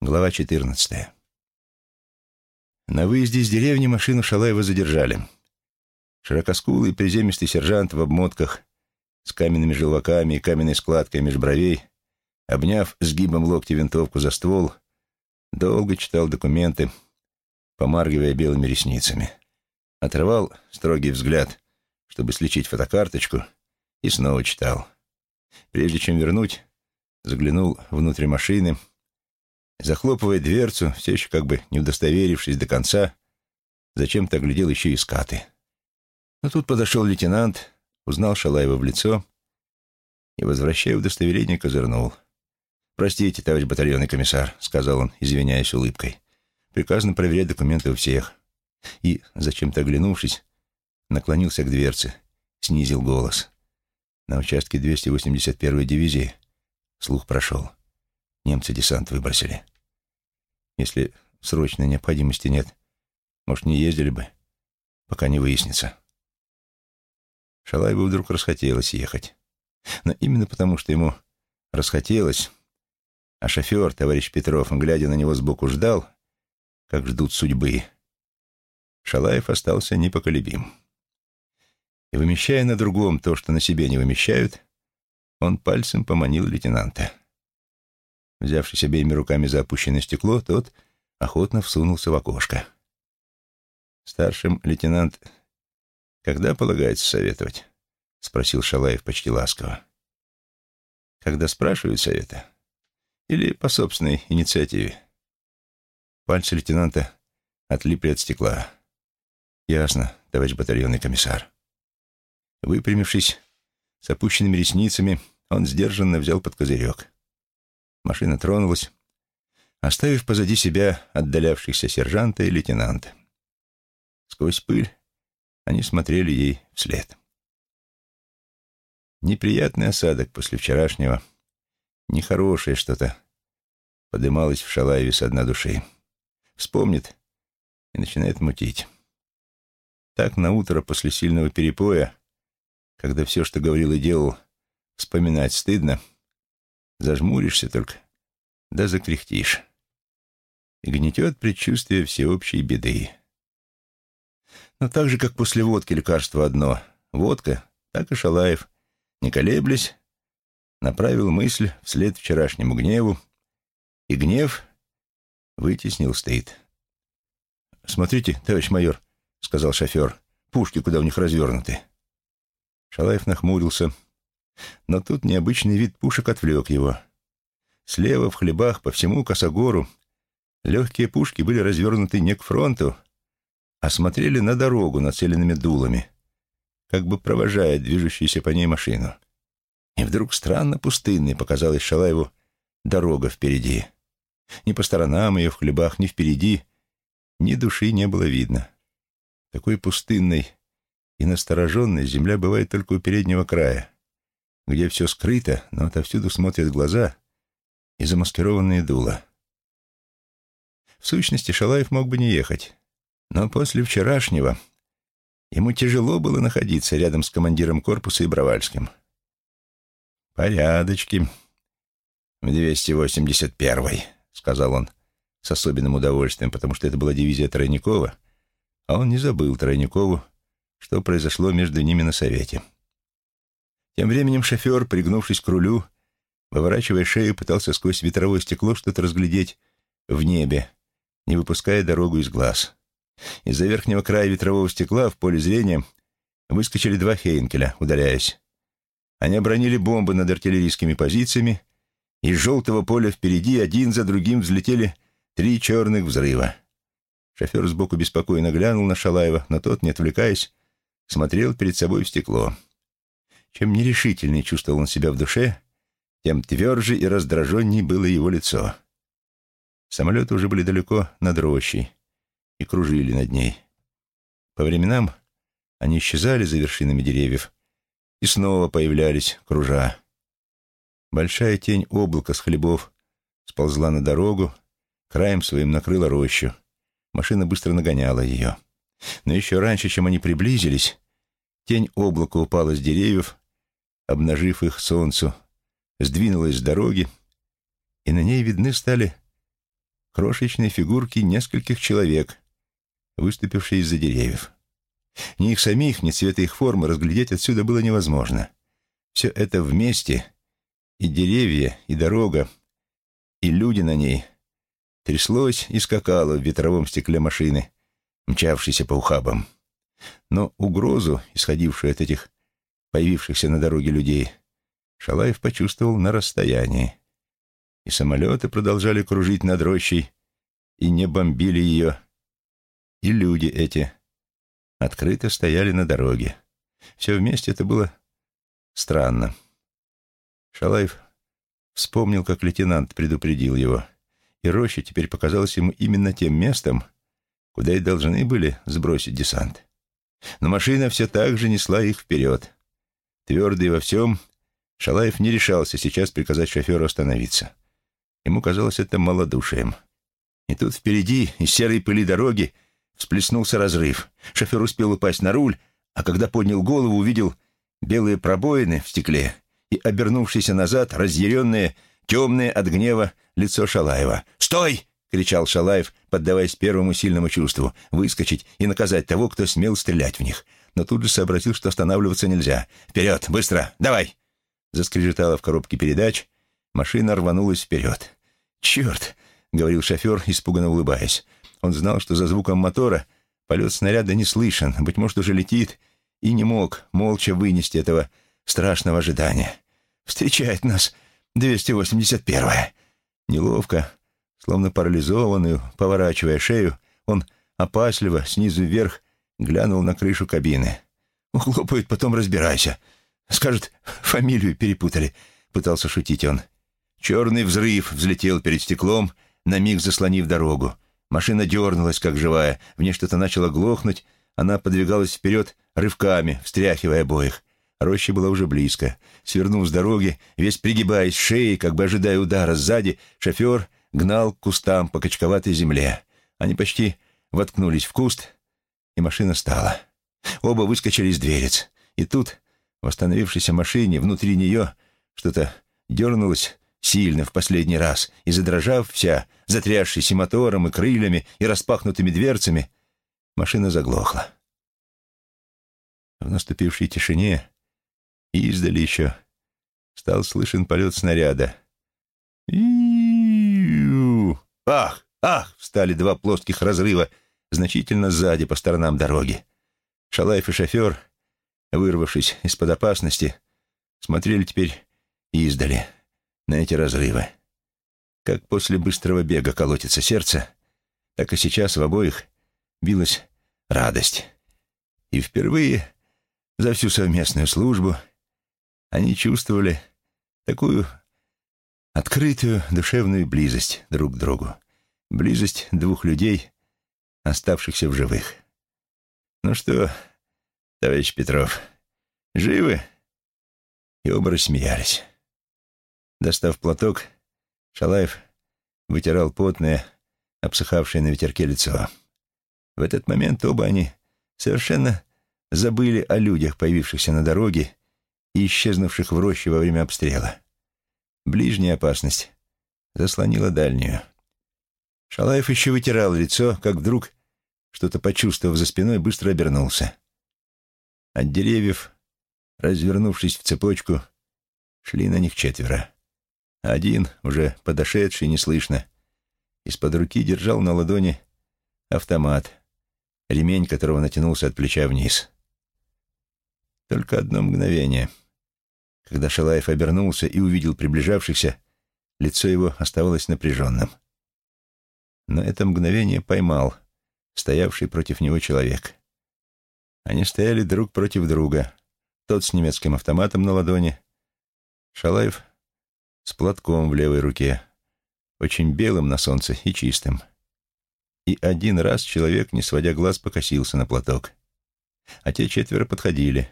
Глава 14. На выезде из деревни машину Шалаева задержали. Широкоскулый приземистый сержант в обмотках с каменными желваками и каменной складкой меж бровей, обняв сгибом локти винтовку за ствол, долго читал документы, помаргивая белыми ресницами. Отрывал строгий взгляд, чтобы слечить фотокарточку, и снова читал. Прежде чем вернуть, заглянул внутрь машины, захлопывая дверцу, все еще как бы не удостоверившись до конца, зачем-то оглядел еще и скаты. Но тут подошел лейтенант, узнал Шалаева в лицо и, возвращая удостоверение, козырнул. «Простите, товарищ батальонный комиссар», — сказал он, извиняясь улыбкой. «Приказано проверять документы у всех». И, зачем-то оглянувшись, наклонился к дверце, снизил голос. На участке 281-й дивизии слух прошел. Немцы десант выбросили. Если срочной необходимости нет, может, не ездили бы, пока не выяснится. Шалаеву вдруг расхотелось ехать. Но именно потому, что ему расхотелось, а шофер, товарищ Петров, глядя на него сбоку, ждал, как ждут судьбы, Шалаев остался непоколебим. И, вымещая на другом то, что на себе не вымещают, он пальцем поманил лейтенанта. Взявшись обеими руками за опущенное стекло, тот охотно всунулся в окошко. «Старшим лейтенант когда полагается советовать?» — спросил Шалаев почти ласково. «Когда спрашивают совета? Или по собственной инициативе?» Пальцы лейтенанта отлипли от стекла. «Ясно, товарищ батальонный комиссар». Выпрямившись, с опущенными ресницами, он сдержанно взял под козырек. Машина тронулась, оставив позади себя отдалявшихся сержанта и лейтенанта. Сквозь пыль они смотрели ей вслед. Неприятный осадок после вчерашнего, нехорошее что-то подымалось в Шалаеве с дна души. Вспомнит и начинает мутить. Так на утро после сильного перепоя, когда все, что говорил и делал, вспоминать стыдно — Зажмуришься только, да закряхтишь. И гнетет предчувствие всеобщей беды. Но так же, как после водки лекарство одно — водка, так и Шалаев, не колеблясь, направил мысль вслед вчерашнему гневу, и гнев вытеснил стыд. «Смотрите, товарищ майор», — сказал шофер, — «пушки куда у них развернуты». Шалаев нахмурился — но тут необычный вид пушек отвлек его. Слева в хлебах по всему косогору легкие пушки были развернуты не к фронту, а смотрели на дорогу нацеленными дулами, как бы провожая движущуюся по ней машину. И вдруг странно пустынной показалась Шалаеву дорога впереди. Ни по сторонам ее в хлебах, ни впереди, ни души не было видно. Такой пустынной и настороженной земля бывает только у переднего края где все скрыто, но отовсюду смотрят глаза и замаскированные дула. В сущности, Шалаев мог бы не ехать, но после вчерашнего ему тяжело было находиться рядом с командиром корпуса и Бровальским. «Порядочки в 281-й», — сказал он с особенным удовольствием, потому что это была дивизия Тройникова, а он не забыл Тройникову, что произошло между ними на совете. Тем временем шофер, пригнувшись к рулю, выворачивая шею, пытался сквозь ветровое стекло что-то разглядеть в небе, не выпуская дорогу из глаз. Из-за верхнего края ветрового стекла в поле зрения выскочили два Хейнкеля, удаляясь. Они обронили бомбы над артиллерийскими позициями, и из желтого поля впереди один за другим взлетели три черных взрыва. Шофер сбоку беспокойно глянул на Шалаева, но тот, не отвлекаясь, смотрел перед собой в стекло. Чем нерешительнее чувствовал он себя в душе, тем тверже и раздраженней было его лицо. Самолеты уже были далеко над рощей и кружили над ней. По временам они исчезали за вершинами деревьев и снова появлялись, кружа. Большая тень облака с хлебов сползла на дорогу, краем своим накрыла рощу. Машина быстро нагоняла ее. Но еще раньше, чем они приблизились, тень облака упала с деревьев обнажив их солнцу, сдвинулась с дороги, и на ней видны стали крошечные фигурки нескольких человек, выступившие из-за деревьев. Ни их самих, ни цвета их формы разглядеть отсюда было невозможно. Все это вместе, и деревья, и дорога, и люди на ней, тряслось и скакало в ветровом стекле машины, мчавшейся по ухабам. Но угрозу, исходившую от этих появившихся на дороге людей, Шалаев почувствовал на расстоянии. И самолеты продолжали кружить над рощей, и не бомбили ее. И люди эти открыто стояли на дороге. Все вместе это было странно. Шалаев вспомнил, как лейтенант предупредил его, и роща теперь показалась ему именно тем местом, куда и должны были сбросить десант. Но машина все так же несла их вперед. Твердый во всем, Шалаев не решался сейчас приказать шоферу остановиться. Ему казалось это малодушием. И тут впереди, из серой пыли дороги, всплеснулся разрыв. Шофер успел упасть на руль, а когда поднял голову, увидел белые пробоины в стекле и, обернувшийся назад, разъяренное, темное от гнева лицо Шалаева. «Стой!» — кричал Шалаев, поддаваясь первому сильному чувству — выскочить и наказать того, кто смел стрелять в них. Но тут же сообразил, что останавливаться нельзя. «Вперед! Быстро! Давай!» Заскрежетала в коробке передач. Машина рванулась вперед. «Черт!» — говорил шофер, испуганно улыбаясь. Он знал, что за звуком мотора полет снаряда не слышен, быть может, уже летит, и не мог молча вынести этого страшного ожидания. «Встречает нас 281-я!» Неловко, словно парализованную, поворачивая шею, он опасливо, снизу вверх, глянул на крышу кабины. «Ухлопают, потом разбирайся. Скажет, фамилию перепутали», — пытался шутить он. Черный взрыв взлетел перед стеклом, на миг заслонив дорогу. Машина дернулась, как живая, в ней что-то начало глохнуть, она подвигалась вперед рывками, встряхивая обоих. Роща была уже близко. Свернув с дороги, весь пригибаясь шеей, как бы ожидая удара сзади, шофер гнал к кустам по качковатой земле. Они почти воткнулись в куст, и машина стала. Оба выскочили из дверец. И тут, в остановившейся машине, внутри нее что-то дернулось сильно в последний раз, и, задрожав вся, затрясшись и мотором, и крыльями, и распахнутыми дверцами, машина заглохла. В наступившей тишине и издали еще стал слышен полет снаряда. и Ах! Ах! Встали два плоских разрыва значительно сзади по сторонам дороги. Шалаев и шофер, вырвавшись из-под опасности, смотрели теперь издали на эти разрывы. Как после быстрого бега колотится сердце, так и сейчас в обоих билась радость. И впервые за всю совместную службу они чувствовали такую открытую душевную близость друг к другу. Близость двух людей, оставшихся в живых. «Ну что, товарищ Петров, живы?» И оба рассмеялись. Достав платок, Шалаев вытирал потное, обсыхавшее на ветерке лицо. В этот момент оба они совершенно забыли о людях, появившихся на дороге и исчезнувших в роще во время обстрела. Ближняя опасность заслонила дальнюю. Шалаев еще вытирал лицо, как вдруг, что-то почувствовав за спиной, быстро обернулся. От деревьев, развернувшись в цепочку, шли на них четверо. Один, уже подошедший, неслышно, из-под руки держал на ладони автомат, ремень которого натянулся от плеча вниз. Только одно мгновение. Когда Шалаев обернулся и увидел приближавшихся, лицо его оставалось напряженным. Но это мгновение поймал стоявший против него человек. Они стояли друг против друга, тот с немецким автоматом на ладони, Шалаев с платком в левой руке, очень белым на солнце и чистым. И один раз человек, не сводя глаз, покосился на платок. А те четверо подходили.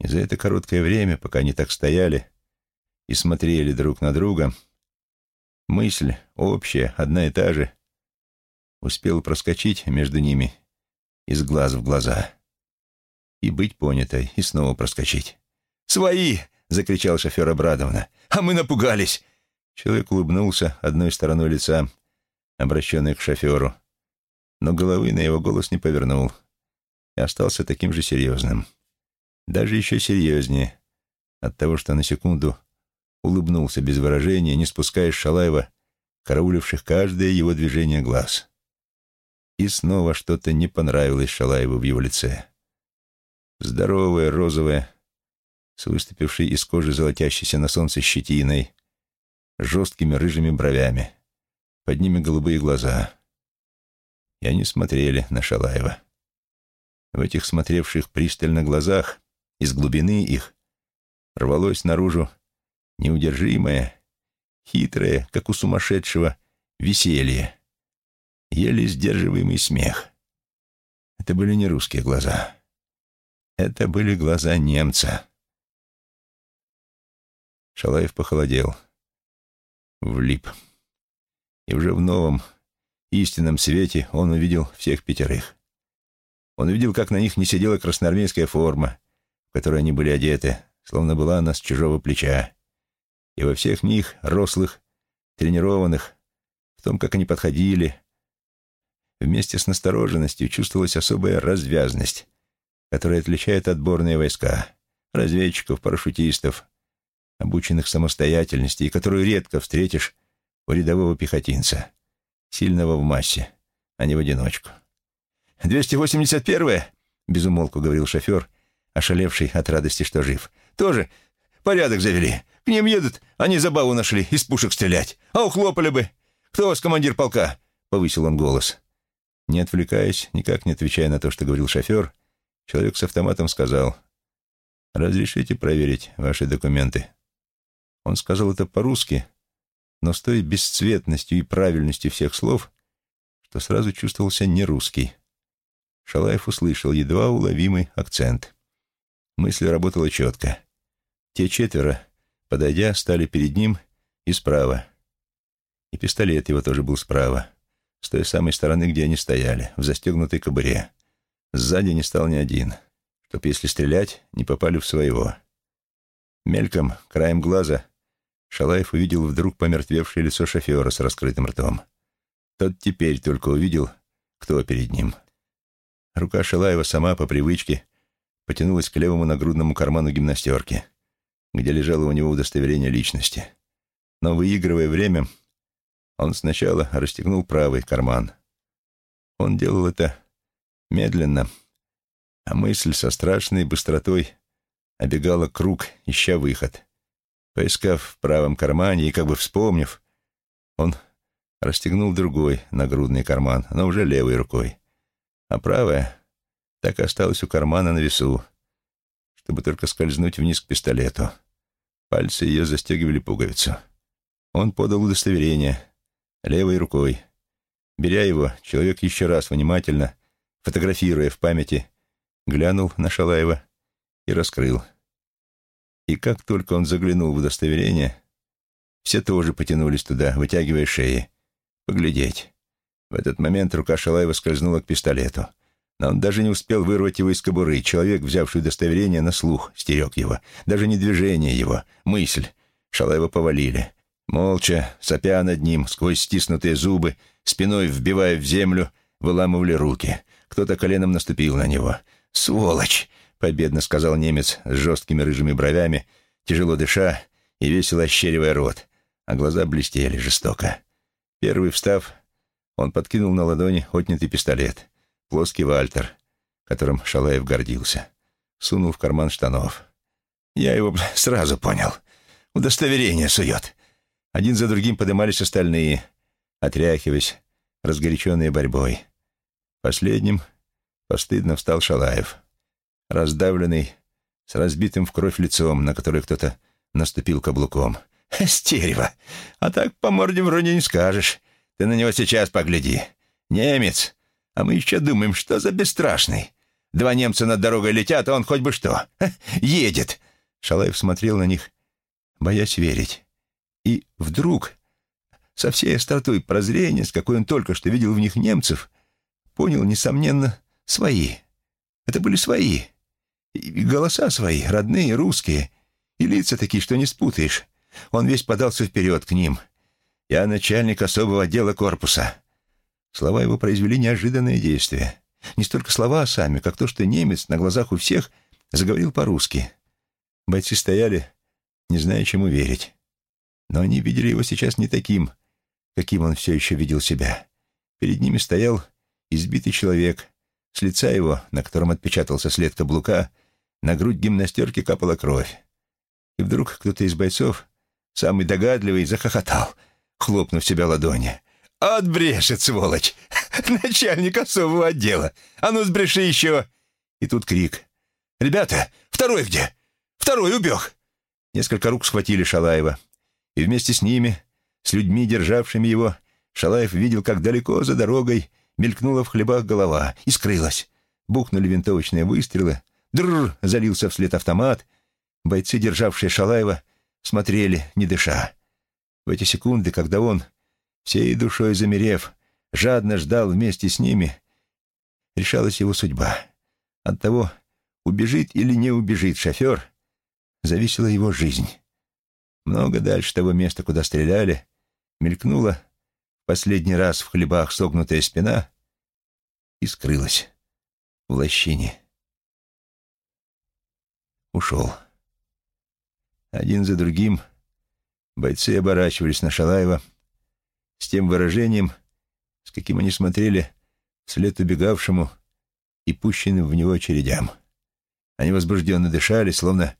И за это короткое время, пока они так стояли и смотрели друг на друга, мысль общая, одна и та же, успела проскочить между ними из глаз в глаза и быть понятой, и снова проскочить. «Свои!» — закричал шофер обрадованно. «А мы напугались!» Человек улыбнулся одной стороной лица, обращенный к шоферу, но головы на его голос не повернул и остался таким же серьезным. Даже еще серьезнее от того, что на секунду улыбнулся без выражения, не спуская с Шалаева карауливших каждое его движение глаз. И снова что-то не понравилось Шалаеву в его лице. Здоровое, розовое, с выступившей из кожи золотящейся на солнце щетиной, жесткими рыжими бровями, под ними голубые глаза. И они смотрели на Шалаева. В этих смотревших пристально глазах, из глубины их, рвалось наружу неудержимое, хитрое, как у сумасшедшего, веселье еле сдерживаемый смех. Это были не русские глаза. Это были глаза немца. Шалаев похолодел. Влип. И уже в новом, истинном свете он увидел всех пятерых. Он увидел, как на них не сидела красноармейская форма, в которой они были одеты, словно была она с чужого плеча. И во всех них, рослых, тренированных, в том, как они подходили, Вместе с настороженностью чувствовалась особая развязность, которая отличает отборные войска, разведчиков, парашютистов, обученных самостоятельности, и которую редко встретишь у рядового пехотинца, сильного в массе, а не в одиночку. «Двести восемьдесят первое?» — безумолку говорил шофер, ошалевший от радости, что жив. «Тоже порядок завели. К ним едут, они забаву нашли, из пушек стрелять. А ухлопали бы. Кто у вас командир полка?» — повысил он голос. Не отвлекаясь, никак не отвечая на то, что говорил шофер, человек с автоматом сказал «Разрешите проверить ваши документы?» Он сказал это по-русски, но с той бесцветностью и правильностью всех слов, что сразу чувствовался не русский. Шалаев услышал едва уловимый акцент. Мысль работала четко. Те четверо, подойдя, стали перед ним и справа. И пистолет его тоже был справа с той самой стороны, где они стояли, в застегнутой кобуре. Сзади не стал ни один, чтоб, если стрелять, не попали в своего. Мельком, краем глаза, Шалаев увидел вдруг помертвевшее лицо шофера с раскрытым ртом. Тот теперь только увидел, кто перед ним. Рука Шалаева сама по привычке потянулась к левому нагрудному карману гимнастерки, где лежало у него удостоверение личности. Но, выигрывая время, он сначала расстегнул правый карман. Он делал это медленно, а мысль со страшной быстротой обегала круг, ища выход. Поискав в правом кармане и как бы вспомнив, он расстегнул другой нагрудный карман, но уже левой рукой. А правая так и осталась у кармана на весу, чтобы только скользнуть вниз к пистолету. Пальцы ее застегивали пуговицу. Он подал удостоверение, левой рукой. Беря его, человек еще раз внимательно, фотографируя в памяти, глянул на Шалаева и раскрыл. И как только он заглянул в удостоверение, все тоже потянулись туда, вытягивая шеи. Поглядеть. В этот момент рука Шалаева скользнула к пистолету. Но он даже не успел вырвать его из кобуры. Человек, взявший удостоверение, на слух стерег его. Даже не движение его, мысль. Шалаева повалили. Молча, сопя над ним, сквозь стиснутые зубы, спиной вбивая в землю, выламывали руки. Кто-то коленом наступил на него. «Сволочь!» — победно сказал немец с жесткими рыжими бровями, тяжело дыша и весело ощеривая рот, а глаза блестели жестоко. Первый встав, он подкинул на ладони отнятый пистолет, плоский вальтер, которым Шалаев гордился. Сунул в карман штанов. «Я его сразу понял. Удостоверение сует. Один за другим поднимались остальные, отряхиваясь, разгоряченные борьбой. Последним постыдно встал Шалаев, раздавленный, с разбитым в кровь лицом, на которое кто-то наступил каблуком. «Стерево! А так по морде вроде не скажешь. Ты на него сейчас погляди. Немец! А мы еще думаем, что за бесстрашный. Два немца над дорогой летят, а он хоть бы что. Едет!» Шалаев смотрел на них, боясь верить. И вдруг, со всей остротой прозрения, с какой он только что видел в них немцев, понял, несомненно, свои. Это были свои. И голоса свои, родные, русские. И лица такие, что не спутаешь. Он весь подался вперед к ним. «Я начальник особого отдела корпуса. Слова его произвели неожиданное действие. Не столько слова сами, как то, что немец на глазах у всех заговорил по-русски. Бойцы стояли, не зная, чему верить. Но они видели его сейчас не таким, каким он все еще видел себя. Перед ними стоял избитый человек. С лица его, на котором отпечатался след каблука, на грудь гимнастерки капала кровь. И вдруг кто-то из бойцов, самый догадливый, захохотал, хлопнув себя ладони. «Отбрешет, сволочь! Начальник особого отдела! А ну, сбреши еще!» И тут крик. «Ребята, второй где? Второй убег!» Несколько рук схватили Шалаева. И вместе с ними, с людьми, державшими его, Шалаев видел, как далеко за дорогой мелькнула в хлебах голова и скрылась. Бухнули винтовочные выстрелы. Дрррр! Залился вслед автомат. Бойцы, державшие Шалаева, смотрели, не дыша. В эти секунды, когда он, всей душой замерев, жадно ждал вместе с ними, решалась его судьба. От того, убежит или не убежит шофер, зависела его жизнь. Много дальше того места, куда стреляли, мелькнула последний раз в хлебах согнутая спина и скрылась в лощине. Ушел. Один за другим бойцы оборачивались на Шалаева с тем выражением, с каким они смотрели вслед убегавшему и пущенным в него очередям. Они возбужденно дышали, словно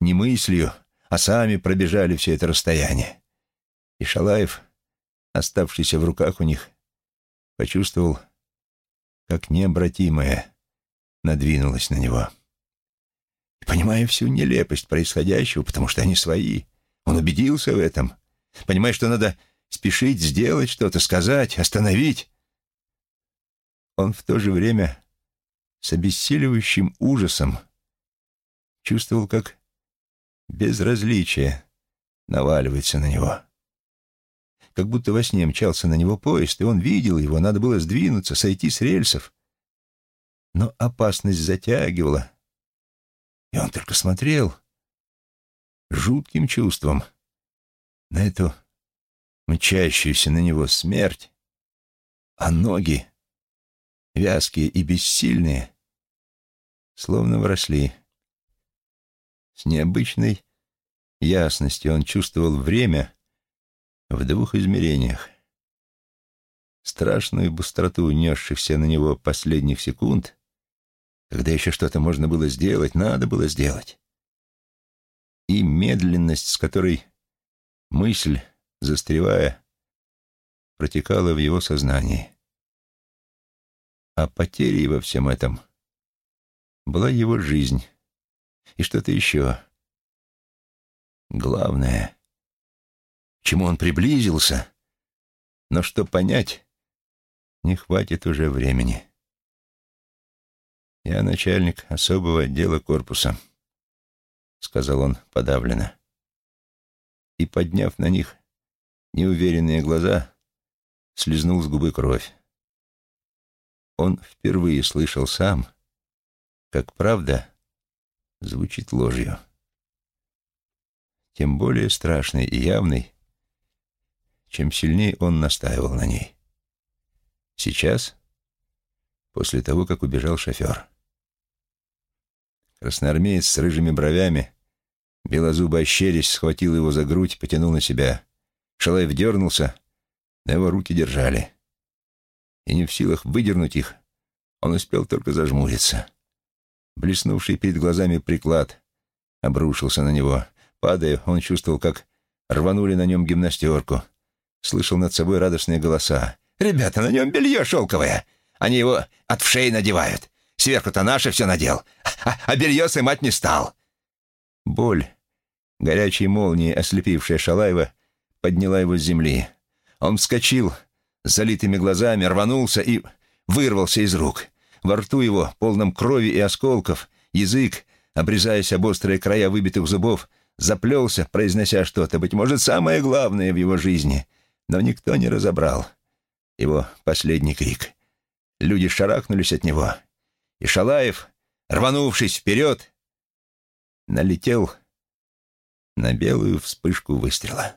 не мыслью, а сами пробежали все это расстояние. И Шалаев оставшийся в руках у них, почувствовал, как необратимое надвинулось на него. И понимая всю нелепость происходящего, потому что они свои, он убедился в этом, понимая, что надо спешить сделать что-то, сказать, остановить, он в то же время с обессиливающим ужасом чувствовал, как безразличие наваливается на него как будто во сне мчался на него поезд, и он видел его, надо было сдвинуться, сойти с рельсов. Но опасность затягивала, и он только смотрел жутким чувством на эту мчащуюся на него смерть, а ноги, вязкие и бессильные, словно вросли. С необычной ясностью он чувствовал время, в двух измерениях. Страшную быстроту несшихся на него последних секунд, когда еще что-то можно было сделать, надо было сделать. И медленность, с которой мысль, застревая, протекала в его сознании. А потерей во всем этом была его жизнь и что-то еще. Главное — к чему он приблизился, но что понять, не хватит уже времени. «Я начальник особого отдела корпуса», — сказал он подавленно. И, подняв на них неуверенные глаза, слезнул с губы кровь. Он впервые слышал сам, как правда звучит ложью. Тем более страшной и явной чем сильнее он настаивал на ней. Сейчас, после того, как убежал шофер. Красноармеец с рыжими бровями, белозубо ощерясь, схватил его за грудь, потянул на себя. Шалаев дернулся, но его руки держали. И не в силах выдернуть их, он успел только зажмуриться. Блеснувший перед глазами приклад обрушился на него. Падая, он чувствовал, как рванули на нем гимнастерку — слышал над собой радостные голоса. «Ребята, на нем белье шелковое! Они его от вшей надевают. Сверху-то наше все надел, а, а белье сымать не стал». Боль, горячей молнией ослепившая Шалаева, подняла его с земли. Он вскочил залитыми глазами, рванулся и вырвался из рук. Во рту его, полном крови и осколков, язык, обрезаясь об острые края выбитых зубов, заплелся, произнося что-то, быть может, самое главное в его жизни — но никто не разобрал его последний крик. Люди шарахнулись от него, и Шалаев, рванувшись вперед, налетел на белую вспышку выстрела.